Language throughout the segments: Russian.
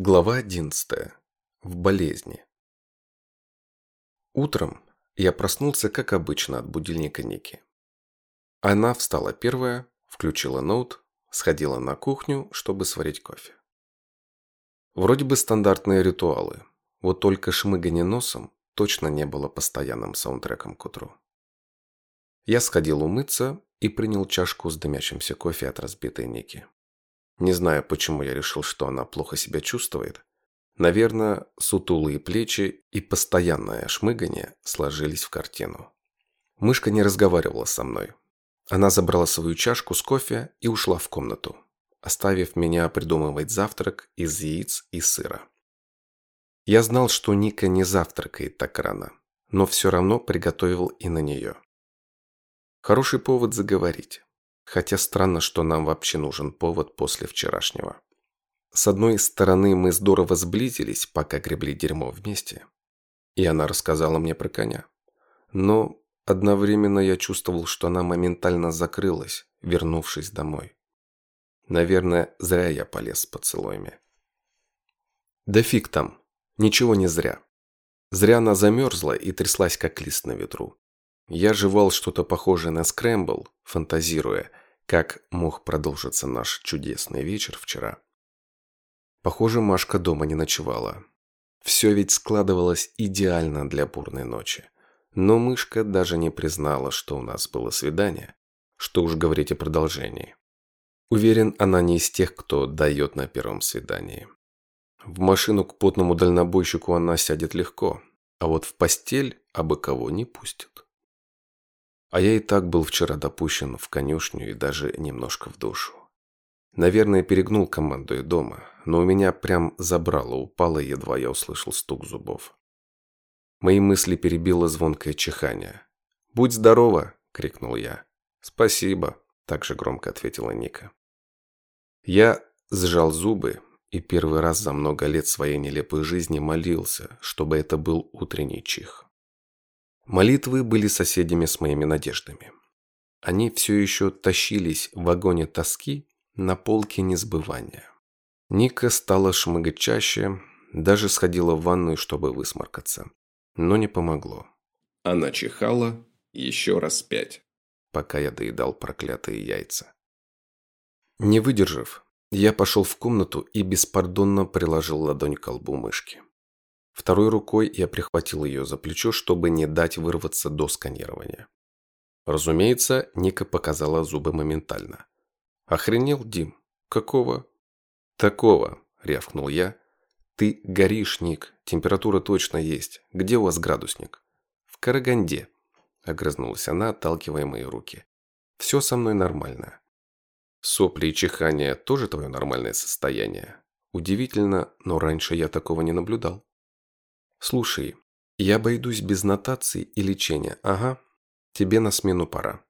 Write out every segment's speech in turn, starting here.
Глава 11. В болезни. Утром я проснулся, как обычно, от будильника Ники. Она встала первая, включила ноут, сходила на кухню, чтобы сварить кофе. Вроде бы стандартные ритуалы, вот только шмыганье носом точно не было постоянным саундтреком к утру. Я сходил умыться и принял чашку с дымящимся кофе от разбитой Ники. Не знаю, почему я решил, что она плохо себя чувствует. Наверное, сутулые плечи и постоянное шмыгание сложились в картину. Мышка не разговаривала со мной. Она забрала свою чашку с кофе и ушла в комнату, оставив меня придумывать завтрак из яиц и сыра. Я знал, что Ника не завтракает так рано, но все равно приготовил и на нее. Хороший повод заговорить. Хотя странно, что нам вообще нужен повод после вчерашнего. С одной стороны, мы здорово сблизились, пока гребли дерьмо вместе. И она рассказала мне про коня. Но одновременно я чувствовал, что она моментально закрылась, вернувшись домой. Наверное, зря я полез с поцелуями. Да фиг там. Ничего не зря. Зря она замерзла и тряслась, как лист на ветру. Я жевал что-то похожее на скрэмбл, фантазируя, как мог продолжиться наш чудесный вечер вчера. Похоже, Машка дома не ночевала. Все ведь складывалось идеально для бурной ночи. Но мышка даже не признала, что у нас было свидание. Что уж говорить о продолжении. Уверен, она не из тех, кто дает на первом свидании. В машину к потному дальнобойщику она сядет легко, а вот в постель абы кого не пустит. А я и так был вчера допущен в конюшню и даже немножко в душу. Наверное, перегнул команду и дома, но у меня прям забрало, упало, едва я услышал стук зубов. Мои мысли перебило звонкое чихание. «Будь здорова!» – крикнул я. «Спасибо!» – также громко ответила Ника. Я сжал зубы и первый раз за много лет своей нелепой жизни молился, чтобы это был утренний чих. Молитвы были соседями с моими надеждами. Они все еще тащились в вагоне тоски на полке несбывания. Ника стала шмыгать чаще, даже сходила в ванную, чтобы высморкаться. Но не помогло. Она чихала еще раз пять, пока я доедал проклятые яйца. Не выдержав, я пошел в комнату и беспардонно приложил ладонь к колбу мышки. Второй рукой я прихватил ее за плечо, чтобы не дать вырваться до сканирования. Разумеется, Ника показала зубы моментально. «Охренел, Дим? Какого?» «Такого», – рявкнул я. «Ты горишь, Ник. Температура точно есть. Где у вас градусник?» «В Караганде», – огрызнулась она, отталкивая мои руки. «Все со мной нормально». «Сопли и чихание тоже твое нормальное состояние?» Удивительно, но раньше я такого не наблюдал. «Слушай, я обойдусь без нотаций и лечения, ага. Тебе на смену пора».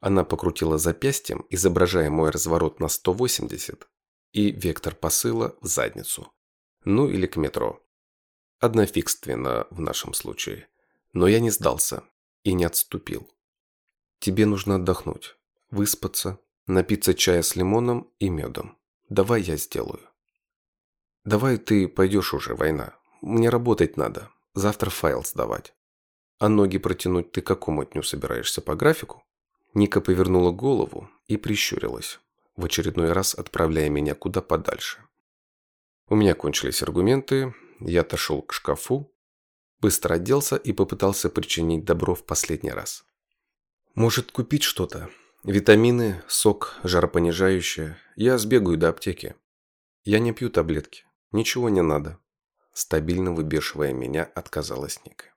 Она покрутила запястьем, изображая мой разворот на 180 и вектор посыла в задницу. Ну или к метро. Однофигственно в нашем случае. Но я не сдался и не отступил. Тебе нужно отдохнуть, выспаться, напиться чая с лимоном и медом. Давай я сделаю. Давай ты пойдешь уже, война. Мне работать надо. Завтра файл сдавать. А ноги протянуть ты какому дню собираешься по графику? Ника повернула голову и прищурилась, в очередной раз отправляя меня куда подальше. У меня кончились аргументы, я отошел к шкафу, быстро оделся и попытался причинить добро в последний раз. Может, купить что-то? Витамины, сок, жаропонижающее. Я сбегаю до аптеки. Я не пью таблетки. Ничего не надо стабильно выбешивая меня, отказалась Ника.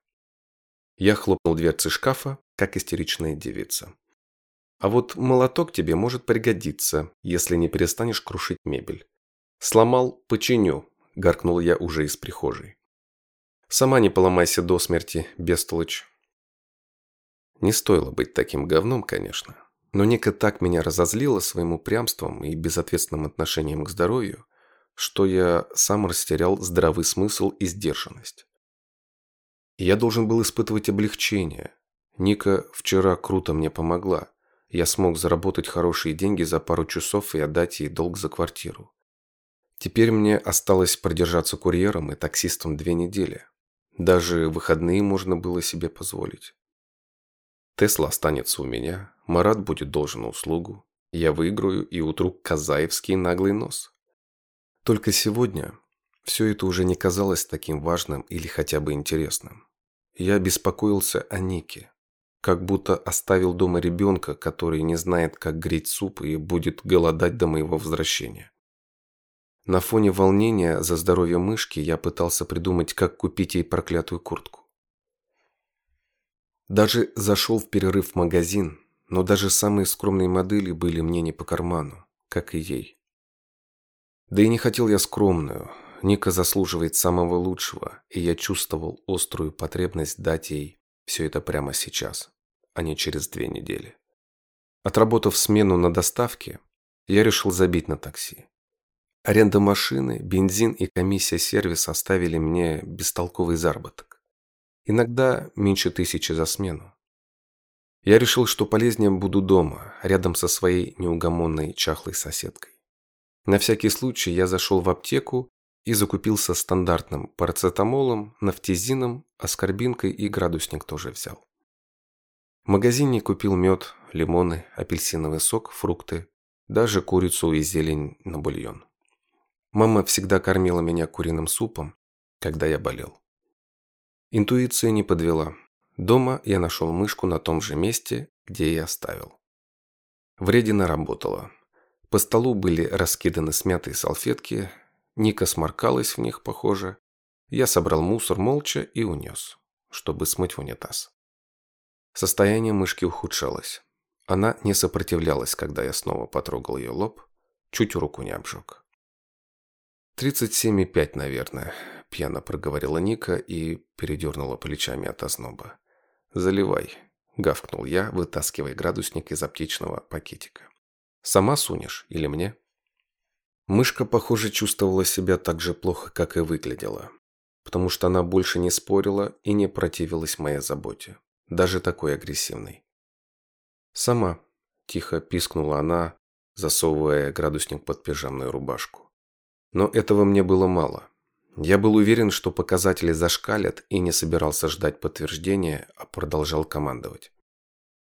Я хлопнул дверцы шкафа, как истеричная девица. А вот молоток тебе может пригодиться, если не перестанешь крушить мебель. Сломал – починю, гаркнул я уже из прихожей. Сама не поломайся до смерти, бестолочь. Не стоило быть таким говном, конечно. Но Ника так меня разозлила своим упрямством и безответственным отношением к здоровью, что я сам растерял здравый смысл и сдержанность. Я должен был испытывать облегчение. Ника вчера круто мне помогла. Я смог заработать хорошие деньги за пару часов и отдать ей долг за квартиру. Теперь мне осталось продержаться курьером и таксистом две недели. Даже выходные можно было себе позволить. Тесла останется у меня, Марат будет должен услугу, я выиграю и утру Казаевский наглый нос. Только сегодня все это уже не казалось таким важным или хотя бы интересным. Я беспокоился о Нике, как будто оставил дома ребенка, который не знает, как греть суп и будет голодать до моего возвращения. На фоне волнения за здоровье мышки я пытался придумать, как купить ей проклятую куртку. Даже зашел в перерыв в магазин, но даже самые скромные модели были мне не по карману, как и ей. Да и не хотел я скромную. Ника заслуживает самого лучшего, и я чувствовал острую потребность дать ей все это прямо сейчас, а не через две недели. Отработав смену на доставке, я решил забить на такси. Аренда машины, бензин и комиссия сервиса оставили мне бестолковый заработок. Иногда меньше тысячи за смену. Я решил, что полезнее буду дома, рядом со своей неугомонной чахлой соседкой. На всякий случай я зашел в аптеку и закупился стандартным парацетамолом, нафтизином, аскорбинкой и градусник тоже взял. В магазине купил мед, лимоны, апельсиновый сок, фрукты, даже курицу и зелень на бульон. Мама всегда кормила меня куриным супом, когда я болел. Интуиция не подвела. Дома я нашел мышку на том же месте, где и оставил. Вредина работала. По столу были раскиданы смятые салфетки, Ника сморкалась в них, похоже. Я собрал мусор молча и унес, чтобы смыть в унитаз. Состояние мышки ухудшалось. Она не сопротивлялась, когда я снова потрогал ее лоб, чуть руку не обжег. «Тридцать семь и пять, наверное», – пьяно проговорила Ника и передернула плечами от озноба. «Заливай», – гавкнул я, вытаскивая градусник из аптечного пакетика. «Сама сунешь или мне?» Мышка, похоже, чувствовала себя так же плохо, как и выглядела, потому что она больше не спорила и не противилась моей заботе, даже такой агрессивной. «Сама», – тихо пискнула она, засовывая градусник под пижамную рубашку. Но этого мне было мало. Я был уверен, что показатели зашкалят и не собирался ждать подтверждения, а продолжал командовать.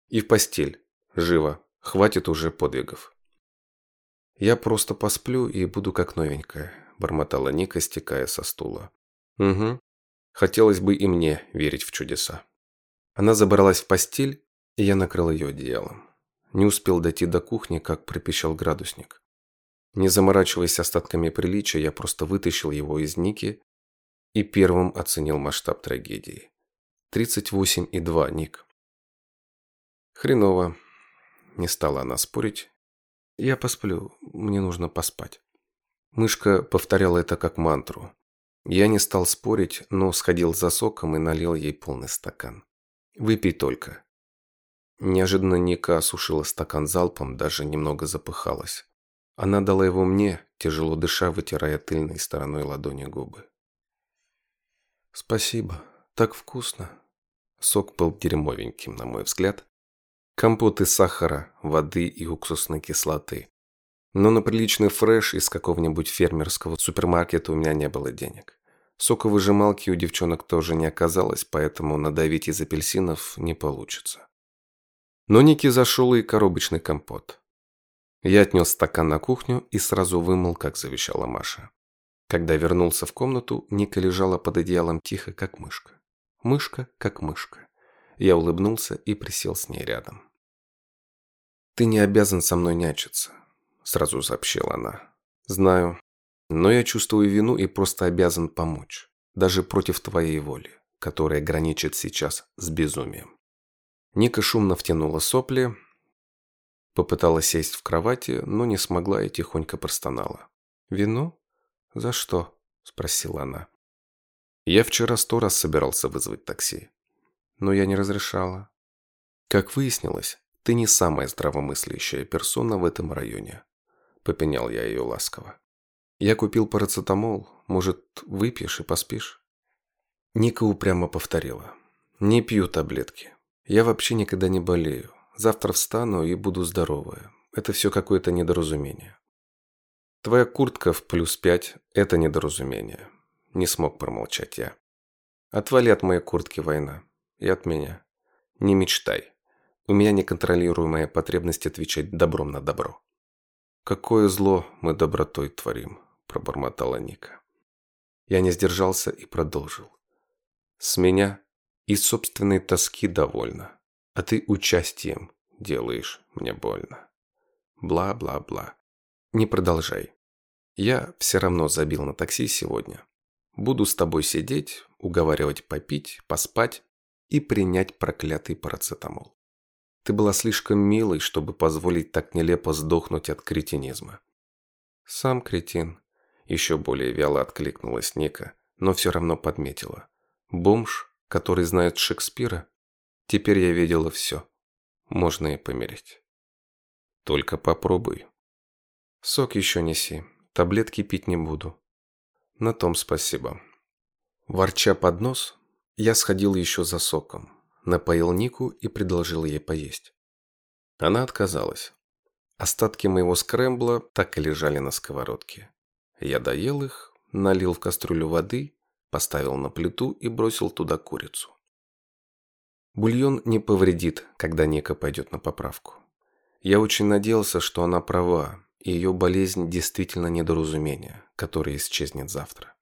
И в постель. Живо. Хватит уже подвигов. Я просто посплю и буду как новенькая, бормотала Ника, стекая со стула. Угу. Хотелось бы и мне верить в чудеса. Она забралась в постель, и я накрыл ее одеялом. Не успел дойти до кухни, как пропищал градусник. Не заморачиваясь остатками приличия, я просто вытащил его из Ники и первым оценил масштаб трагедии. 38,2, Ник. Хреново. Не стала она спорить. Я посплю, мне нужно поспать. Мышка повторяла это как мантру. Я не стал спорить, но сходил за соком и налил ей полный стакан. Выпей только. Неожиданно Ника осушила стакан залпом, даже немного запыхалась. Она дала его мне, тяжело дыша, вытирая тыльной стороной ладони губы. «Спасибо. Так вкусно». Сок был дерьмовеньким, на мой взгляд. Компот из сахара, воды и уксусной кислоты. Но на приличный фреш из какого-нибудь фермерского супермаркета у меня не было денег. Соковыжималки у девчонок тоже не оказалось, поэтому надавить из апельсинов не получится. Но Ники зашел и коробочный компот. Я отнес стакан на кухню и сразу вымыл, как завещала Маша. Когда вернулся в комнату, Ника лежала под одеялом тихо, как мышка. Мышка, как мышка. Я улыбнулся и присел с ней рядом. «Ты не обязан со мной нячиться», – сразу сообщила она. «Знаю, но я чувствую вину и просто обязан помочь, даже против твоей воли, которая граничит сейчас с безумием». Ника шумно втянула сопли, Попыталась сесть в кровати, но не смогла и тихонько простонала. «Вину? За что?» – спросила она. «Я вчера сто раз собирался вызвать такси, но я не разрешала. Как выяснилось, ты не самая здравомыслящая персона в этом районе», – попенял я ее ласково. «Я купил парацетамол, может, выпьешь и поспишь?» Ника упрямо повторила. «Не пью таблетки. Я вообще никогда не болею. Завтра встану и буду здоровая. Это все какое-то недоразумение. Твоя куртка в плюс пять – это недоразумение. Не смог промолчать я. Отвали от моей куртки, война. И от меня. Не мечтай. У меня неконтролируемая потребность отвечать добром на добро. Какое зло мы добротой творим, пробормотала Ника. Я не сдержался и продолжил. С меня и собственной тоски довольно, а ты участием делаешь мне больно. Бла-бла-бла. Не продолжай. Я все равно забил на такси сегодня. Буду с тобой сидеть, уговаривать попить, поспать и принять проклятый парацетамол. Ты была слишком милой, чтобы позволить так нелепо сдохнуть от кретинизма. Сам кретин. Еще более вяло откликнулась Ника, но все равно подметила. Бомж, который знает Шекспира? Теперь я видела все. Можно и помереть. Только попробуй. Сок еще неси. Таблетки пить не буду. На том спасибо. Ворча под нос, я сходил еще за соком, напоил Нику и предложил ей поесть. Она отказалась. Остатки моего скрэмбла так и лежали на сковородке. Я доел их, налил в кастрюлю воды, поставил на плиту и бросил туда курицу. Бульон не повредит, когда Ника пойдет на поправку. Я очень надеялся, что она права, и ее болезнь действительно недоразумение, которое исчезнет завтра.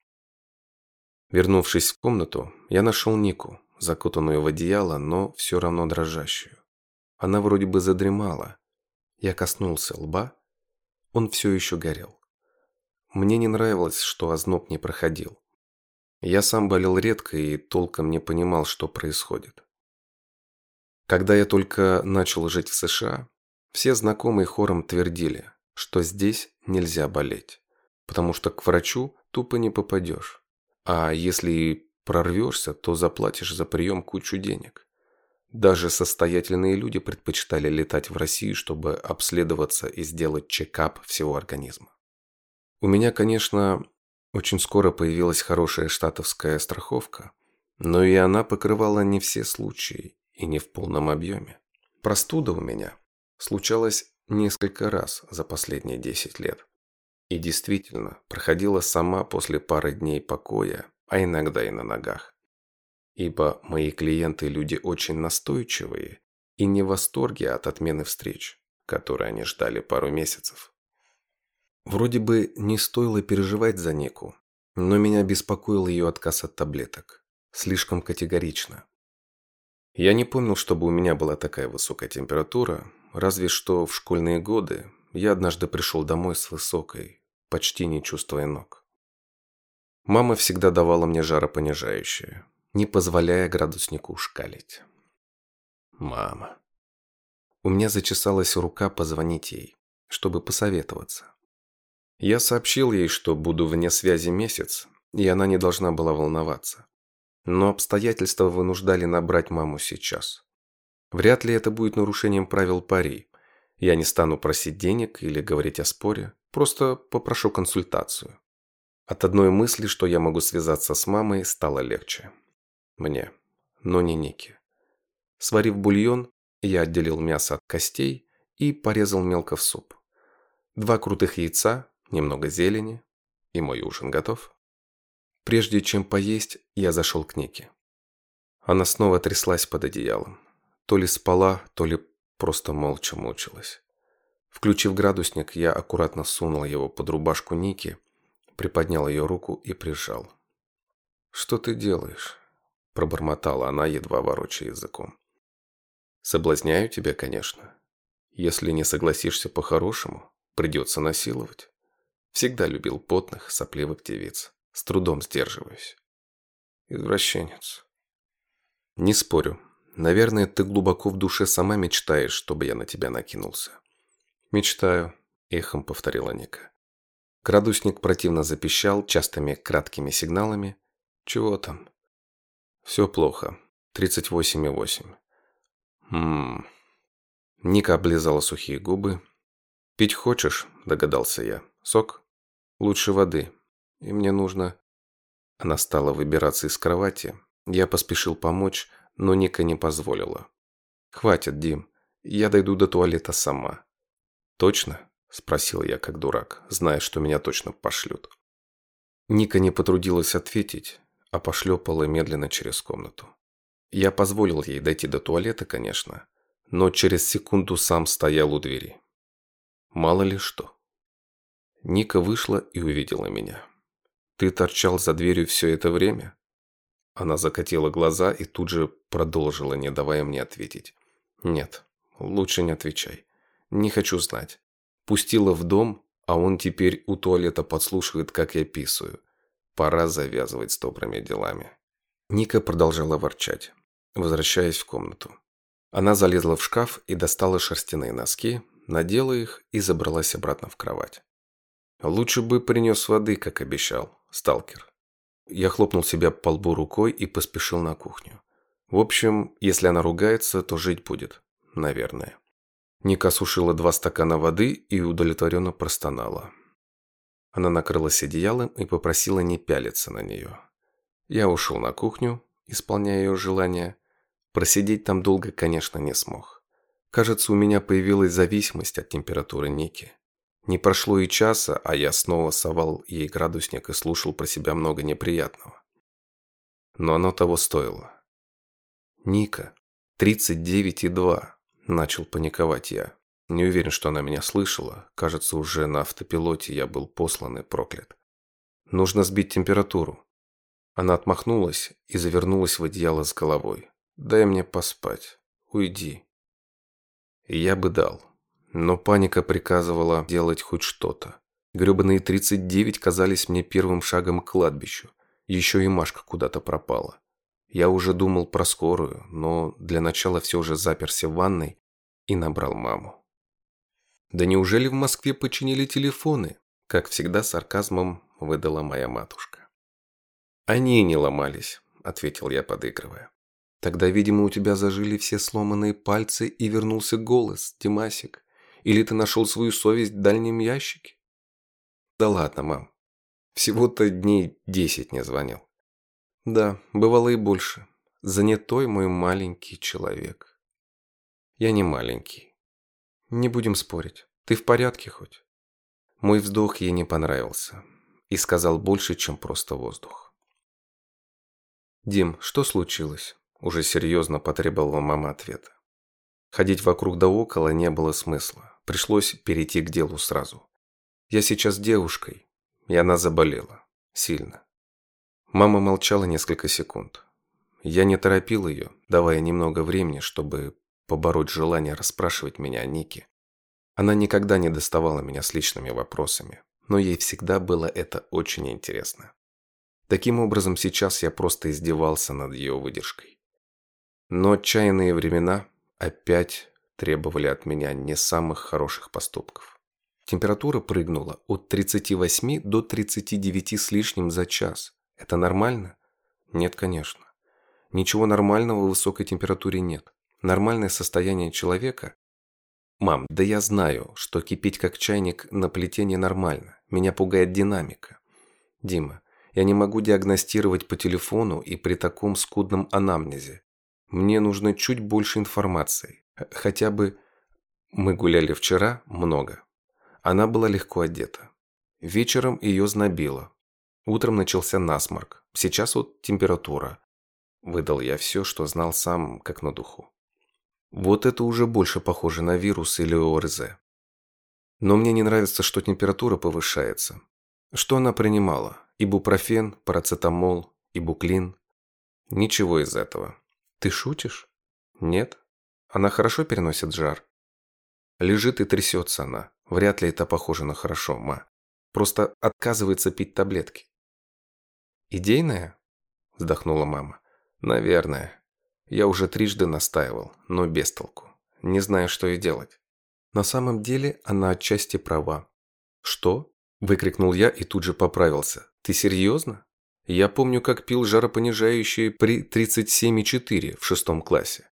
Вернувшись в комнату, я нашел Нику, закутанную в одеяло, но все равно дрожащую. Она вроде бы задремала. Я коснулся лба. Он все еще горел. Мне не нравилось, что озноб не проходил. Я сам болел редко и толком не понимал, что происходит. Когда я только начал жить в США, все знакомые хором твердили, что здесь нельзя болеть, потому что к врачу тупо не попадешь. А если прорвешься, то заплатишь за прием кучу денег. Даже состоятельные люди предпочитали летать в Россию, чтобы обследоваться и сделать чекап всего организма. У меня, конечно, очень скоро появилась хорошая штатовская страховка, но и она покрывала не все случаи и не в полном объеме. Простуда у меня случалась несколько раз за последние 10 лет. И действительно, проходила сама после пары дней покоя, а иногда и на ногах. Ибо мои клиенты люди очень настойчивые и не в восторге от отмены встреч, которые они ждали пару месяцев. Вроде бы не стоило переживать за Нику, но меня беспокоил ее отказ от таблеток. Слишком категорично. Я не помнил, чтобы у меня была такая высокая температура, разве что в школьные годы я однажды пришел домой с высокой, почти не чувствуя ног. Мама всегда давала мне жаропонижающее, не позволяя градуснику шкалить. Мама. У меня зачесалась рука позвонить ей, чтобы посоветоваться. Я сообщил ей, что буду вне связи месяц, и она не должна была волноваться. Но обстоятельства вынуждали набрать маму сейчас. Вряд ли это будет нарушением правил пари. Я не стану просить денег или говорить о споре, просто попрошу консультацию. От одной мысли, что я могу связаться с мамой, стало легче. Мне, но не Нике. Сварив бульон, я отделил мясо от костей и порезал мелко в суп. Два крутых яйца, немного зелени, и мой ужин готов. Прежде чем поесть, я зашел к Нике. Она снова тряслась под одеялом. То ли спала, то ли просто молча мучилась. Включив градусник, я аккуратно сунул его под рубашку Ники, приподнял ее руку и прижал. «Что ты делаешь?» – пробормотала она, едва ворочая языком. «Соблазняю тебя, конечно. Если не согласишься по-хорошему, придется насиловать. Всегда любил потных, сопливых девиц. С трудом сдерживаюсь. Извращенец. Не спорю. Наверное, ты глубоко в душе сама мечтаешь, чтобы я на тебя накинулся. Мечтаю, эхом повторила Ника. Градусник противно запищал частыми краткими сигналами. Чего там? Все плохо. 38,8. Ммм. Ника облизала сухие губы. «Пить хочешь?» – догадался я. «Сок?» Лучше воды. И мне нужно...» Она стала выбираться из кровати. Я поспешил помочь, но Ника не позволила. «Хватит, Дим. Я дойду до туалета сама». «Точно?» Спросил я как дурак, зная, что меня точно пошлют. Ника не потрудилась ответить, а пошлепала медленно через комнату. Я позволил ей дойти до туалета, конечно, но через секунду сам стоял у двери. Мало ли что. Ника вышла и увидела меня. «Ты торчал за дверью все это время?» Она закатила глаза и тут же продолжила, не давая мне ответить. «Нет, лучше не отвечай. Не хочу знать. Пустила в дом, а он теперь у туалета подслушивает, как я писаю. Пора завязывать с добрыми делами». Ника продолжала ворчать, возвращаясь в комнату. Она залезла в шкаф и достала шерстяные носки, надела их и забралась обратно в кровать. «Лучше бы принес воды, как обещал, сталкер». Я хлопнул себя по лбу рукой и поспешил на кухню. В общем, если она ругается, то жить будет. Наверное. Ника сушила два стакана воды и удовлетворенно простонала. Она накрылась одеялом и попросила не пялиться на нее. Я ушел на кухню, исполняя ее желание. Просидеть там долго, конечно, не смог. Кажется, у меня появилась зависимость от температуры Ники. Не прошло и часа, а я снова совал ей градусник и слушал про себя много неприятного. Но оно того стоило. «Ника, 39,2», – начал паниковать я. Не уверен, что она меня слышала. Кажется, уже на автопилоте я был послан и проклят. Нужно сбить температуру. Она отмахнулась и завернулась в одеяло с головой. «Дай мне поспать. Уйди». Я бы дал. Но паника приказывала делать хоть что-то. Гребаные 39 казались мне первым шагом к кладбищу. Еще и Машка куда-то пропала. Я уже думал про скорую, но для начала все же заперся в ванной и набрал маму. «Да неужели в Москве починили телефоны?» Как всегда сарказмом выдала моя матушка. «Они не ломались», — ответил я, подыгрывая. «Тогда, видимо, у тебя зажили все сломанные пальцы и вернулся голос, Димасик. Или ты нашел свою совесть в дальнем ящике?» «Да ладно, мам. Всего-то дней десять не звонил». «Да, бывало и больше. Занятой мой маленький человек». «Я не маленький. Не будем спорить. Ты в порядке хоть?» Мой вздох ей не понравился и сказал больше, чем просто воздух. «Дим, что случилось?» Уже серьезно потребовала мама ответа. Ходить вокруг да около не было смысла. Пришлось перейти к делу сразу. Я сейчас с девушкой, и она заболела. Сильно. Мама молчала несколько секунд. Я не торопил ее, давая немного времени, чтобы побороть желание расспрашивать меня о Нике. Она никогда не доставала меня с личными вопросами, но ей всегда было это очень интересно. Таким образом, сейчас я просто издевался над ее выдержкой. Но отчаянные времена опять требовали от меня не самых хороших поступков. Температура прыгнула от 38 до 39 с лишним за час. Это нормально? Нет, конечно. Ничего нормального в высокой температуре нет. Нормальное состояние человека... Мам, да я знаю, что кипеть как чайник на плите нормально. Меня пугает динамика. Дима, я не могу диагностировать по телефону и при таком скудном анамнезе. Мне нужно чуть больше информации. Хотя бы... Мы гуляли вчера много. Она была легко одета. Вечером ее знобило. Утром начался насморк. Сейчас вот температура. Выдал я все, что знал сам, как на духу. Вот это уже больше похоже на вирус или ОРЗ. Но мне не нравится, что температура повышается. Что она принимала? Ибупрофен, парацетамол, ибуклин? Ничего из этого. Ты шутишь? Нет? Она хорошо переносит жар? Лежит и трясется она. Вряд ли это похоже на хорошо, ма. Просто отказывается пить таблетки. Идейная? Вздохнула мама. Наверное. Я уже трижды настаивал, но без толку. Не знаю, что и делать. На самом деле она отчасти права. Что? Выкрикнул я и тут же поправился. Ты серьезно? Я помню, как пил жаропонижающие при 37,4 в шестом классе.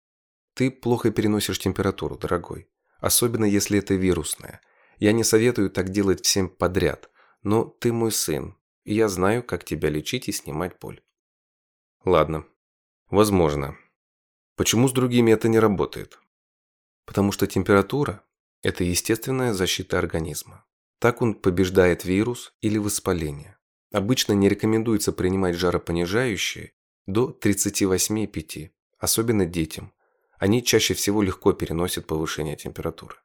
Ты плохо переносишь температуру, дорогой. Особенно, если это вирусная. Я не советую так делать всем подряд. Но ты мой сын, я знаю, как тебя лечить и снимать боль. Ладно. Возможно. Почему с другими это не работает? Потому что температура Это естественная защита организма. Так он побеждает вирус или воспаление. Обычно не рекомендуется принимать жаропонижающие до 38,5, особенно детям. Они чаще всего легко переносят повышение температуры.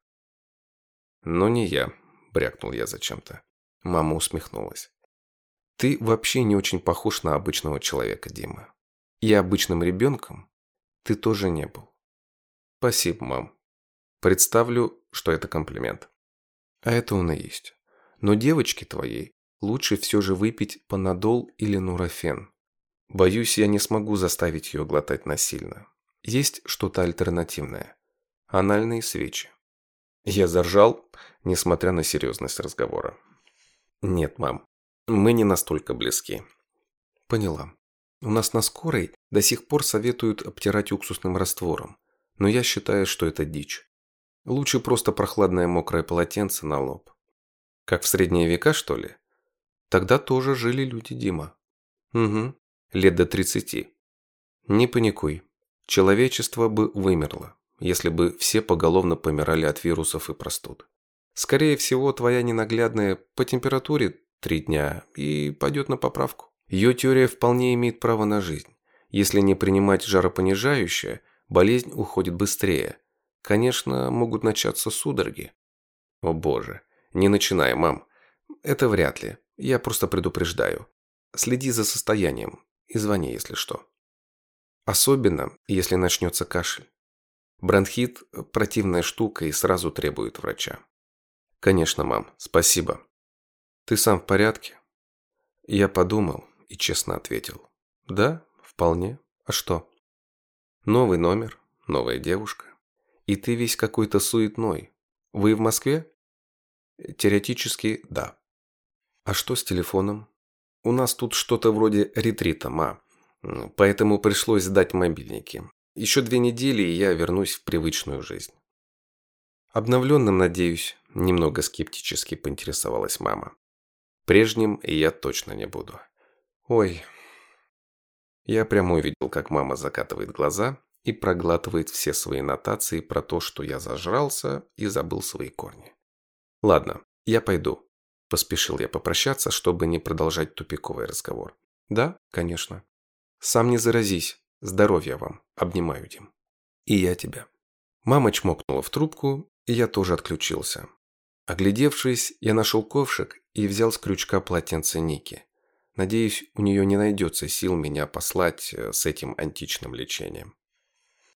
Но не я, брякнул я зачем-то. Мама усмехнулась. Ты вообще не очень похож на обычного человека, Дима. И обычным ребенком ты тоже не был. Спасибо, мам. Представлю, что это комплимент. А это он и есть. Но девочке твоей лучше все же выпить панадол или нурофен. Боюсь, я не смогу заставить ее глотать насильно. Есть что-то альтернативное. Анальные свечи. Я заржал, несмотря на серьезность разговора. Нет, мам, мы не настолько близки. Поняла. У нас на скорой до сих пор советуют обтирать уксусным раствором, но я считаю, что это дичь. Лучше просто прохладное мокрое полотенце на лоб. Как в средние века, что ли? Тогда тоже жили люди, Дима. Угу, лет до тридцати. Не паникуй. Человечество бы вымерло, если бы все поголовно помирали от вирусов и простуд. Скорее всего, твоя ненаглядная по температуре три дня и пойдет на поправку. Ее теория вполне имеет право на жизнь. Если не принимать жаропонижающее, болезнь уходит быстрее. Конечно, могут начаться судороги. О боже, не начинай, мам. Это вряд ли. Я просто предупреждаю. Следи за состоянием и звони, если что. Особенно, если начнется кашель. Бронхит – противная штука и сразу требует врача. Конечно, мам, спасибо. Ты сам в порядке? Я подумал и честно ответил. Да, вполне. А что? Новый номер, новая девушка. И ты весь какой-то суетной. Вы в Москве? Теоретически, да. А что с телефоном? У нас тут что-то вроде ретрита, ма. Поэтому пришлось сдать мобильники. Еще две недели, и я вернусь в привычную жизнь. Обновленным, надеюсь, немного скептически поинтересовалась мама. Прежним я точно не буду. Ой. Я прямо увидел, как мама закатывает глаза и проглатывает все свои нотации про то, что я зажрался и забыл свои корни. Ладно, я пойду. Поспешил я попрощаться, чтобы не продолжать тупиковый разговор. Да, конечно. Сам не заразись. Здоровья вам. Обнимаю, Дим. И я тебя. Мама чмокнула в трубку, и я тоже отключился. Оглядевшись, я нашел ковшик и взял с крючка полотенце Ники. Надеюсь, у нее не найдется сил меня послать э, с этим античным лечением.